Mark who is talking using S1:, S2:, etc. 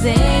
S1: present.